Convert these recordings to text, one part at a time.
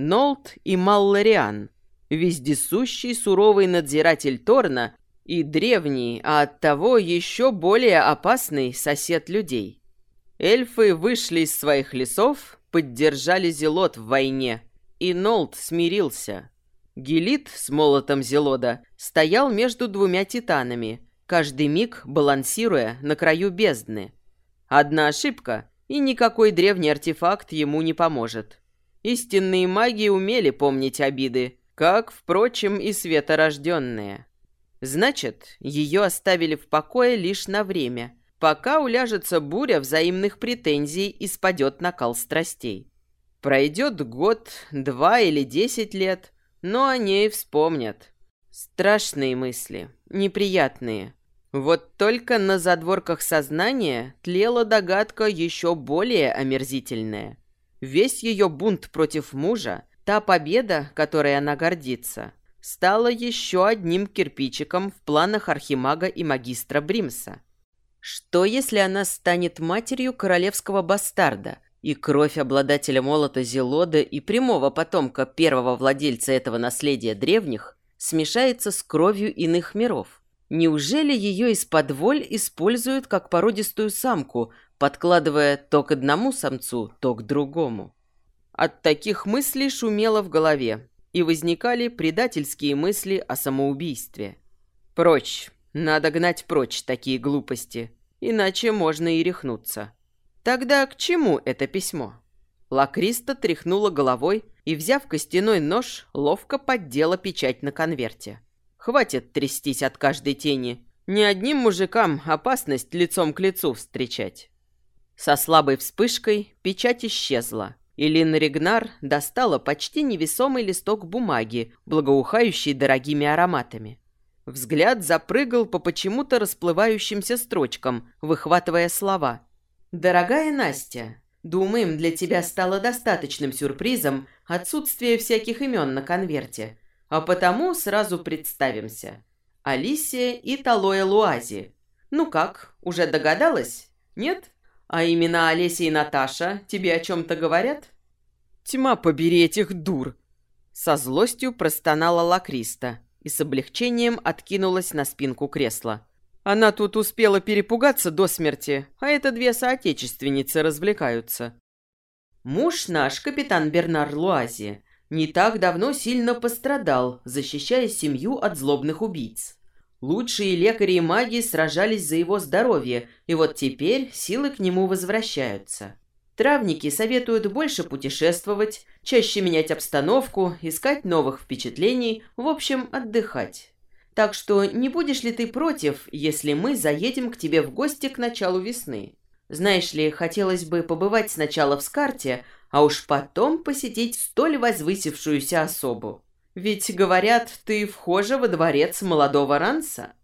Нолт и Маллариан, вездесущий суровый надзиратель Торна и древний, а оттого еще более опасный сосед людей. Эльфы вышли из своих лесов, поддержали Зелот в войне, и Нолт смирился. Гелит с молотом Зелода стоял между двумя титанами, каждый миг балансируя на краю бездны. Одна ошибка, и никакой древний артефакт ему не поможет. Истинные маги умели помнить обиды, как, впрочем, и светорожденные. Значит, ее оставили в покое лишь на время, пока уляжется буря взаимных претензий и спадет накал страстей. Пройдет год, два или десять лет, но о ней вспомнят. Страшные мысли, неприятные. Вот только на задворках сознания тлела догадка еще более омерзительная. Весь ее бунт против мужа Та победа, которой она гордится, стала еще одним кирпичиком в планах архимага и магистра Бримса. Что, если она станет матерью королевского бастарда, и кровь обладателя молота Зелода и прямого потомка первого владельца этого наследия древних смешается с кровью иных миров? Неужели ее из-под воль используют как породистую самку, подкладывая то к одному самцу, то к другому? От таких мыслей шумело в голове, и возникали предательские мысли о самоубийстве. Прочь, надо гнать прочь такие глупости, иначе можно и рехнуться. Тогда к чему это письмо? Лакриста тряхнула головой и, взяв костяной нож, ловко поддела печать на конверте. Хватит трястись от каждой тени. Ни одним мужикам опасность лицом к лицу встречать. Со слабой вспышкой печать исчезла, и Лин Ригнар достала почти невесомый листок бумаги, благоухающий дорогими ароматами. Взгляд запрыгал по почему-то расплывающимся строчкам, выхватывая слова. «Дорогая Настя, думаем, для тебя стало достаточным сюрпризом отсутствие всяких имен на конверте, а потому сразу представимся. Алисия и Талоя Луази. Ну как, уже догадалась? Нет?» «А имена Олеся и Наташа тебе о чем-то говорят?» «Тьма побери этих дур!» Со злостью простонала Лакриста и с облегчением откинулась на спинку кресла. Она тут успела перепугаться до смерти, а это две соотечественницы развлекаются. Муж наш, капитан Бернар Луази, не так давно сильно пострадал, защищая семью от злобных убийц. Лучшие лекари и маги сражались за его здоровье, и вот теперь силы к нему возвращаются. Травники советуют больше путешествовать, чаще менять обстановку, искать новых впечатлений, в общем, отдыхать. Так что не будешь ли ты против, если мы заедем к тебе в гости к началу весны? Знаешь ли, хотелось бы побывать сначала в Скарте, а уж потом посетить столь возвысившуюся особу. Ведь, говорят, ты вхожа во дворец молодого Ранса.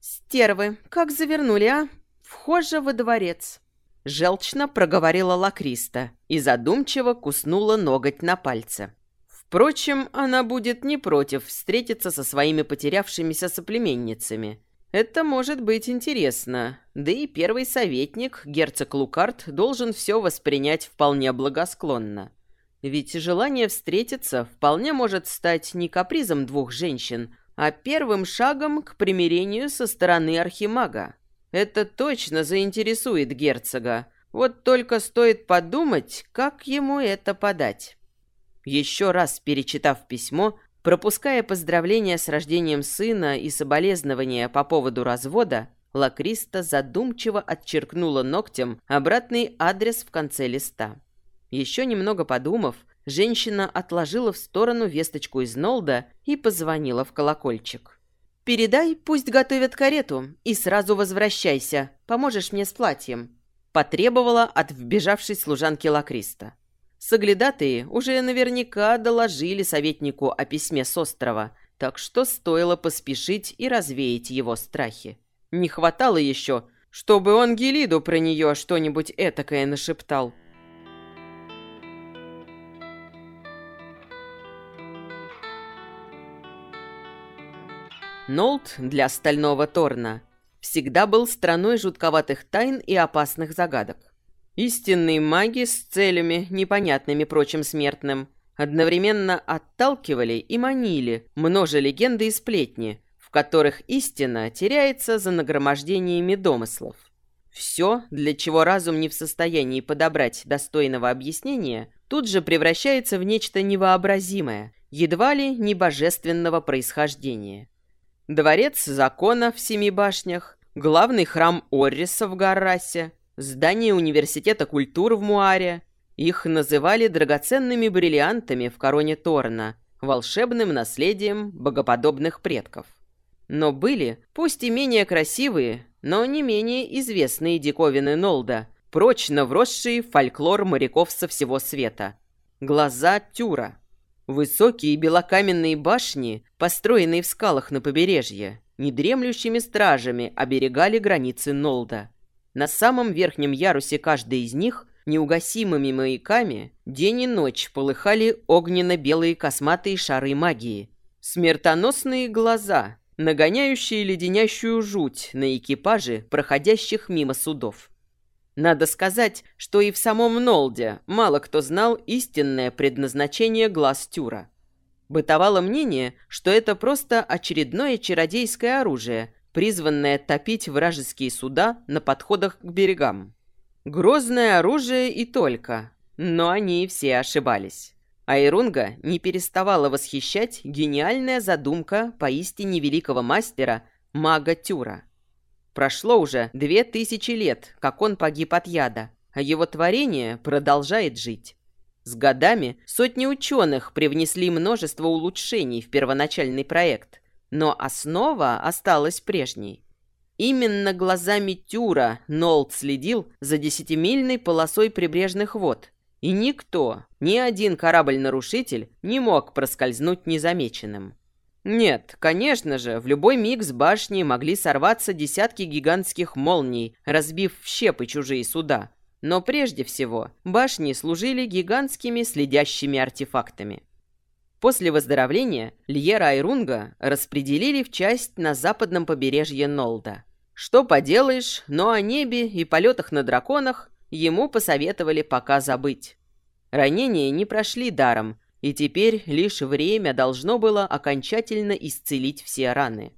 Стервы, как завернули, а? Вхожа во дворец. Желчно проговорила Лакриста и задумчиво куснула ноготь на пальце. Впрочем, она будет не против встретиться со своими потерявшимися соплеменницами. Это может быть интересно. Да и первый советник, герцог Лукард, должен все воспринять вполне благосклонно. Ведь желание встретиться вполне может стать не капризом двух женщин, а первым шагом к примирению со стороны архимага. Это точно заинтересует герцога. Вот только стоит подумать, как ему это подать. Еще раз перечитав письмо, пропуская поздравления с рождением сына и соболезнования по поводу развода, Лакриста задумчиво отчеркнула ногтем обратный адрес в конце листа. Еще немного подумав, женщина отложила в сторону весточку из Нолда и позвонила в колокольчик. «Передай, пусть готовят карету, и сразу возвращайся. Поможешь мне с платьем», – потребовала от вбежавшей служанки Лакриста. Соглядатые уже наверняка доложили советнику о письме с острова, так что стоило поспешить и развеять его страхи. Не хватало еще, чтобы он Гелиду про нее что-нибудь этакое нашептал. Нолт для стального Торна всегда был страной жутковатых тайн и опасных загадок. Истинные маги с целями, непонятными прочим смертным, одновременно отталкивали и манили, множа легенды и сплетни, в которых истина теряется за нагромождениями домыслов. Все, для чего разум не в состоянии подобрать достойного объяснения, тут же превращается в нечто невообразимое, едва ли не божественного происхождения. Дворец закона в Семи башнях, главный храм Орриса в Гаррасе, здание университета культур в Муаре. Их называли драгоценными бриллиантами в короне Торна, волшебным наследием богоподобных предков. Но были, пусть и менее красивые, но не менее известные диковины Нолда, прочно вросшие в фольклор моряков со всего света. Глаза Тюра. Высокие белокаменные башни, построенные в скалах на побережье, недремлющими стражами оберегали границы Нолда. На самом верхнем ярусе каждой из них неугасимыми маяками день и ночь полыхали огненно-белые косматые шары магии. Смертоносные глаза, нагоняющие леденящую жуть на экипаже, проходящих мимо судов. Надо сказать, что и в самом Нолде мало кто знал истинное предназначение глаз Тюра. Бытовало мнение, что это просто очередное чародейское оружие, призванное топить вражеские суда на подходах к берегам. Грозное оружие и только, но они все ошибались. Айрунга не переставала восхищать гениальная задумка поистине великого мастера, мага Тюра. Прошло уже две тысячи лет, как он погиб от яда, а его творение продолжает жить. С годами сотни ученых привнесли множество улучшений в первоначальный проект, но основа осталась прежней. Именно глазами Тюра Нолд следил за десятимильной полосой прибрежных вод – и никто, ни один корабль-нарушитель не мог проскользнуть незамеченным. Нет, конечно же, в любой миг с башни могли сорваться десятки гигантских молний, разбив в щепы чужие суда. Но прежде всего, башни служили гигантскими следящими артефактами. После выздоровления Льера Айрунга распределили в часть на западном побережье Нолда. Что поделаешь, но о небе и полетах на драконах ему посоветовали пока забыть. Ранения не прошли даром, и теперь лишь время должно было окончательно исцелить все раны.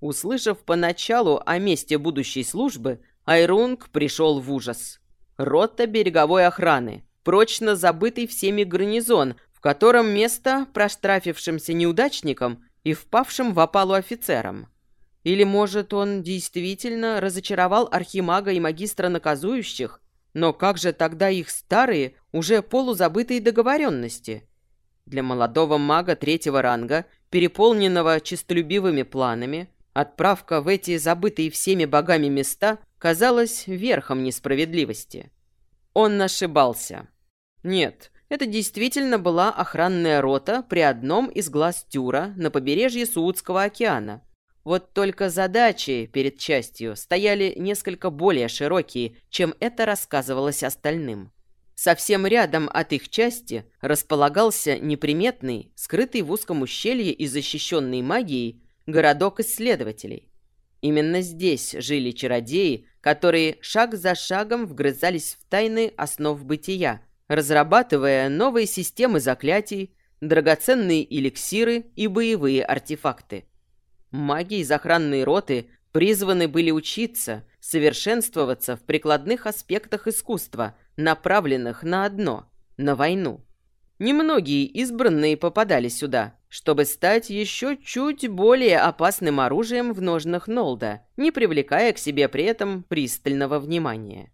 Услышав поначалу о месте будущей службы, Айрунг пришел в ужас. Рота береговой охраны, прочно забытый всеми гарнизон, в котором место проштрафившимся неудачникам и впавшим в опалу офицерам. Или, может, он действительно разочаровал архимага и магистра наказующих но как же тогда их старые, уже полузабытые договоренности? Для молодого мага третьего ранга, переполненного честолюбивыми планами, отправка в эти забытые всеми богами места казалась верхом несправедливости. Он ошибался. Нет, это действительно была охранная рота при одном из глаз Тюра на побережье Суудского океана – вот только задачи перед частью стояли несколько более широкие, чем это рассказывалось остальным. Совсем рядом от их части располагался неприметный, скрытый в узком ущелье и защищенный магией, городок исследователей. Именно здесь жили чародеи, которые шаг за шагом вгрызались в тайны основ бытия, разрабатывая новые системы заклятий, драгоценные эликсиры и боевые артефакты. Маги из охранной роты призваны были учиться, совершенствоваться в прикладных аспектах искусства, направленных на одно – на войну. Немногие избранные попадали сюда, чтобы стать еще чуть более опасным оружием в ножнах Нолда, не привлекая к себе при этом пристального внимания.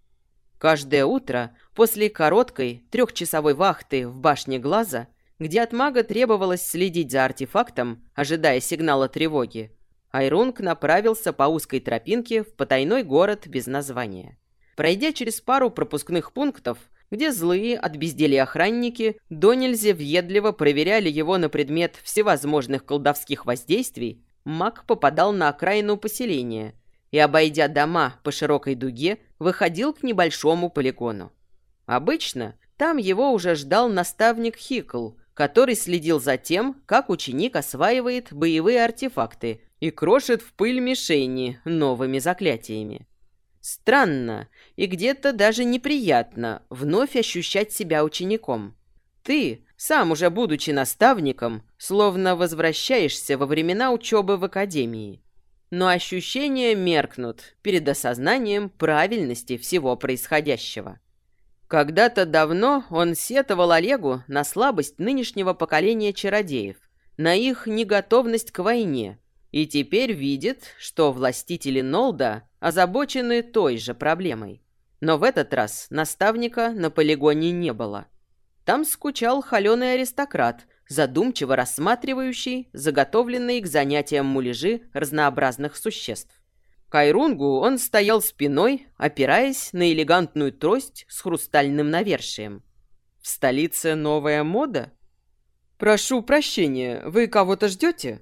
Каждое утро после короткой трехчасовой вахты в башне Глаза – где от мага требовалось следить за артефактом, ожидая сигнала тревоги, Айрунг направился по узкой тропинке в потайной город без названия. Пройдя через пару пропускных пунктов, где злые от безделья охранники до нельзя въедливо проверяли его на предмет всевозможных колдовских воздействий, маг попадал на окраину поселения и, обойдя дома по широкой дуге, выходил к небольшому полигону. Обычно там его уже ждал наставник Хикл, который следил за тем, как ученик осваивает боевые артефакты и крошит в пыль мишени новыми заклятиями. Странно и где-то даже неприятно вновь ощущать себя учеником. Ты, Сам уже будучи наставником, словно возвращаешься во времена учебы в академии. Но ощущения меркнут перед осознанием правильности всего происходящего. Когда-то давно он сетовал Олегу на слабость нынешнего поколения чародеев, на их неготовность к войне, и теперь видит, что властители Нолда озабочены той же проблемой. Но в этот раз наставника на полигоне не было. Там скучал холеный аристократ, задумчиво рассматривающий заготовленные к занятиям муляжи разнообразных существ. К Айрунгу он стоял спиной, опираясь на элегантную трость с хрустальным навершием. В столице новая мода? «Прошу прощения, вы кого-то ждете?»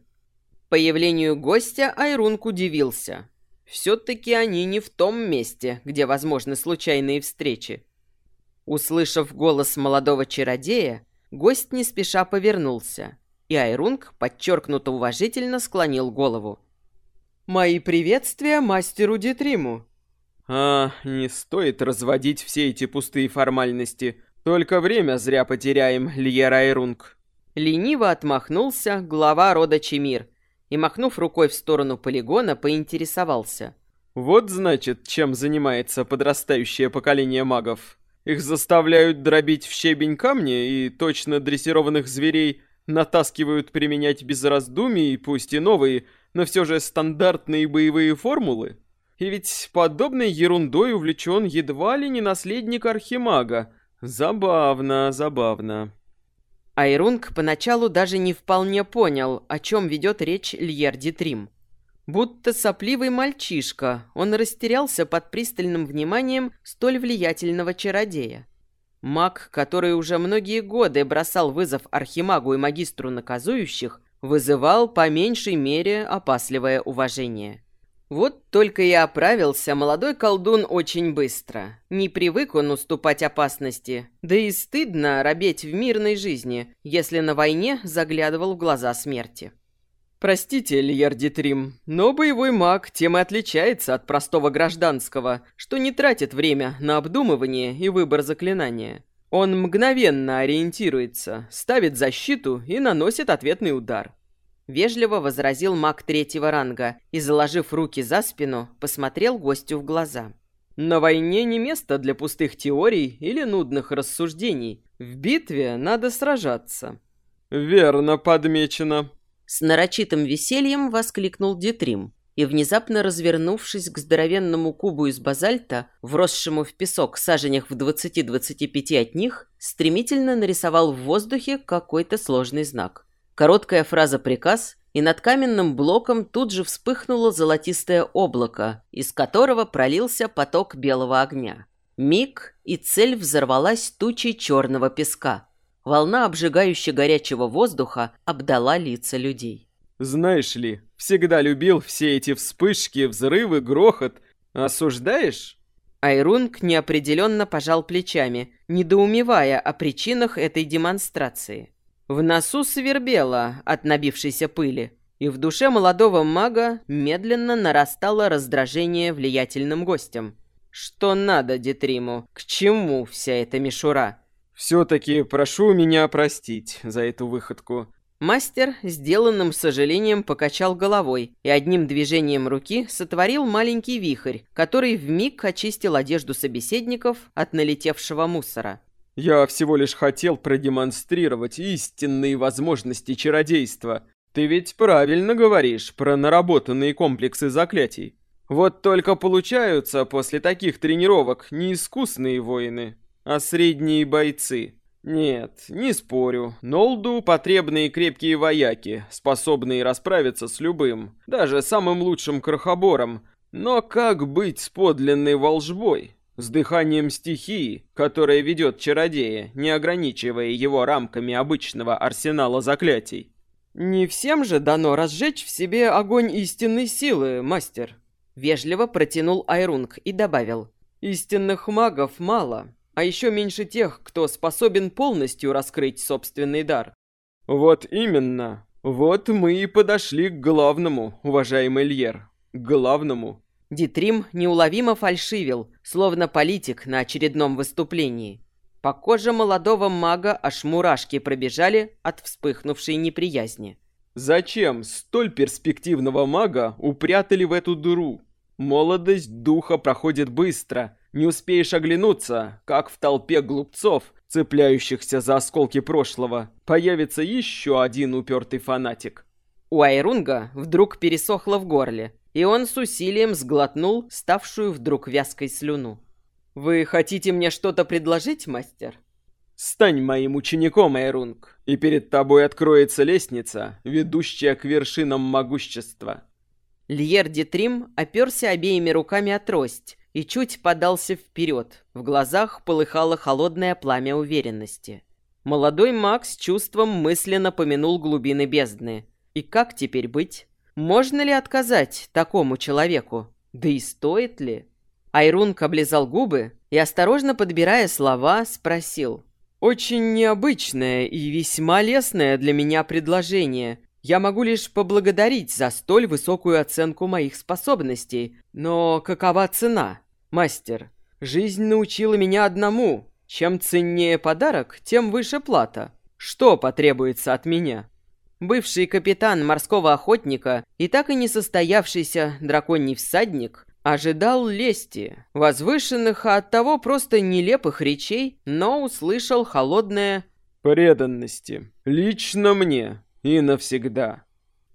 Появлению гостя Айрунг удивился. Все-таки они не в том месте, где возможны случайные встречи. Услышав голос молодого чародея, гость не спеша повернулся, и Айрунг подчеркнуто уважительно склонил голову. «Мои приветствия мастеру Дитриму». «А, не стоит разводить все эти пустые формальности. Только время зря потеряем, Льер Айрунг». Лениво отмахнулся глава рода Чемир и, махнув рукой в сторону полигона, поинтересовался. «Вот, значит, чем занимается подрастающее поколение магов». Их заставляют дробить в щебень камни и точно дрессированных зверей натаскивают применять без раздумий, пусть и новые, но все же стандартные боевые формулы. И ведь подобной ерундой увлечен едва ли не наследник Архимага. Забавно, забавно. Айрунг поначалу даже не вполне понял, о чем ведет речь Льер Дитрим. Будто сопливый мальчишка, он растерялся под пристальным вниманием столь влиятельного чародея. Маг, который уже многие годы бросал вызов архимагу и магистру наказующих, вызывал по меньшей мере опасливое уважение. Вот только и оправился молодой колдун очень быстро. Не привык он уступать опасности, да и стыдно робеть в мирной жизни, если на войне заглядывал в глаза смерти. Простите, Льер Дитрим, но боевой маг тем и отличается от простого гражданского, что не тратит время на обдумывание и выбор заклинания. Он мгновенно ориентируется, ставит защиту и наносит ответный удар. Вежливо возразил маг третьего ранга и, заложив руки за спину, посмотрел гостю в глаза. На войне не место для пустых теорий или нудных рассуждений. В битве надо сражаться. Верно подмечено, с нарочитым весельем воскликнул Дитрим и, внезапно развернувшись к здоровенному кубу из базальта, вросшему в песок саженях в 20-25 от них, стремительно нарисовал в воздухе какой-то сложный знак. Короткая фраза-приказ, и над каменным блоком тут же вспыхнуло золотистое облако, из которого пролился поток белого огня. Миг, и цель взорвалась тучей черного песка – Волна обжигающе горячего воздуха обдала лица людей. «Знаешь ли, всегда любил все эти вспышки, взрывы, грохот. Осуждаешь?» Айрунг неопределенно пожал плечами, недоумевая о причинах этой демонстрации. В носу свербело от набившейся пыли, и в душе молодого мага медленно нарастало раздражение влиятельным гостям. Что надо Детриму? К чему вся эта мишура? «Все-таки прошу меня простить за эту выходку». Мастер, сделанным сожалением, покачал головой и одним движением руки сотворил маленький вихрь, который вмиг очистил одежду собеседников от налетевшего мусора. «Я всего лишь хотел продемонстрировать истинные возможности чародейства. Ты ведь правильно говоришь про наработанные комплексы заклятий. Вот только получаются после таких тренировок неискусные воины, а средние бойцы. Нет, не спорю. Нолду потребные крепкие вояки, способные расправиться с любым, даже самым лучшим крохобором. Но как быть с подлинной волжбой? С дыханием стихии, которая ведет чародея, не ограничивая его рамками обычного арсенала заклятий. «Не всем же дано разжечь в себе огонь истинной силы, мастер», — вежливо протянул Айрунг и добавил. «Истинных магов мало, а еще меньше тех, кто способен полностью раскрыть собственный дар. Вот именно. Вот мы и подошли к главному, уважаемый Льер. К главному. Дитрим неуловимо фальшивил, словно политик на очередном выступлении. По коже молодого мага аж мурашки пробежали от вспыхнувшей неприязни. Зачем столь перспективного мага упрятали в эту дыру? Молодость духа проходит быстро. Не успеешь оглянуться, как в толпе глупцов, цепляющихся за осколки прошлого, появится еще один упертый фанатик. У Айрунга вдруг пересохло в горле, и он с усилием сглотнул ставшую вдруг вязкой слюну. «Вы хотите мне что-то предложить, мастер?» «Стань моим учеником, Айрунг, и перед тобой откроется лестница, ведущая к вершинам могущества». Льер Дитрим оперся обеими руками о трость и чуть подался вперед. В глазах полыхало холодное пламя уверенности. Молодой маг с чувством мысленно помянул глубины бездны. И как теперь быть? Можно ли отказать такому человеку? Да и стоит ли? Айрунг облизал губы и, осторожно подбирая слова, спросил. «Очень необычное и весьма лестное для меня предложение. Я могу лишь поблагодарить за столь высокую оценку моих способностей. Но какова цена? Мастер, жизнь научила меня одному. Чем ценнее подарок, тем выше плата. Что потребуется от меня?» Бывший капитан морского охотника и так и не состоявшийся драконий всадник ожидал лести, возвышенных, а оттого просто нелепых речей, но услышал холодное «преданности. Лично мне и навсегда».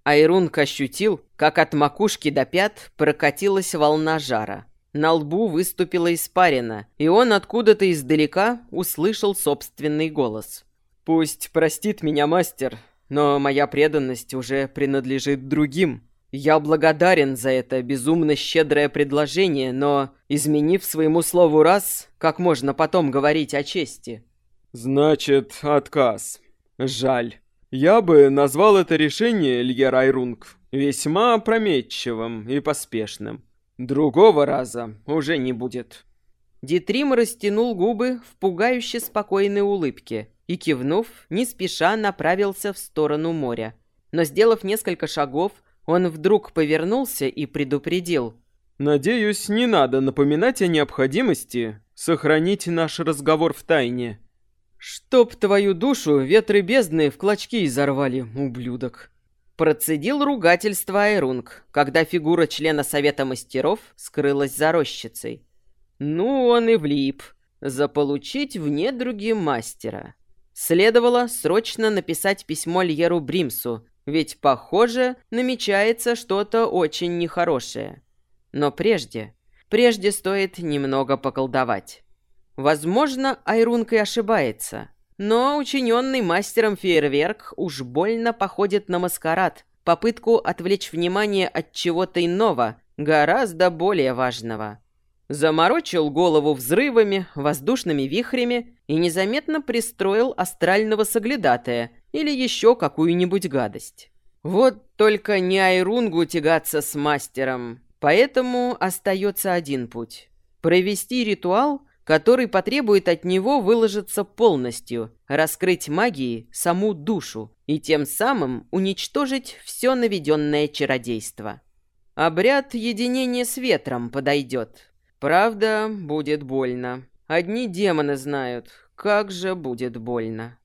Айрунг ощутил, как от макушки до пят прокатилась волна жара. На лбу выступила испарина, и он откуда-то издалека услышал собственный голос. «Пусть простит меня мастер, но моя преданность уже принадлежит другим. Я благодарен за это безумно щедрое предложение, но, изменив своему слову раз, как можно потом говорить о чести? Значит, отказ. Жаль. Я бы назвал это решение, Льер Айрунг, весьма опрометчивым и поспешным. Другого раза уже не будет. Дитрим растянул губы в пугающе спокойной улыбке и, кивнув, не спеша направился в сторону моря. Но, сделав несколько шагов, он вдруг повернулся и предупредил. «Надеюсь, не надо напоминать о необходимости сохранить наш разговор в тайне». «Чтоб твою душу ветры бездны в клочки изорвали, ублюдок!» Процедил ругательство Айрунг, когда фигура члена Совета Мастеров скрылась за рощицей. Ну, он и влип. Заполучить в недруги мастера. Следовало срочно написать письмо Льеру Бримсу, ведь, похоже, намечается что-то очень нехорошее. Но прежде, прежде стоит немного поколдовать. Возможно, Айрунка и ошибается, но учиненный мастером фейерверк уж больно походит на маскарад, попытку отвлечь внимание от чего-то иного, гораздо более важного. Заморочил голову взрывами, воздушными вихрями и незаметно пристроил астрального соглядатая или еще какую-нибудь гадость. Вот только не Айрунгу тягаться с мастером, поэтому остается один путь. Провести ритуал, который потребует от него выложиться полностью, раскрыть магии саму душу и тем самым уничтожить все наведенное чародейство. Обряд единения с ветром подойдет, Правда, будет больно. Одни демоны знают, как же будет больно.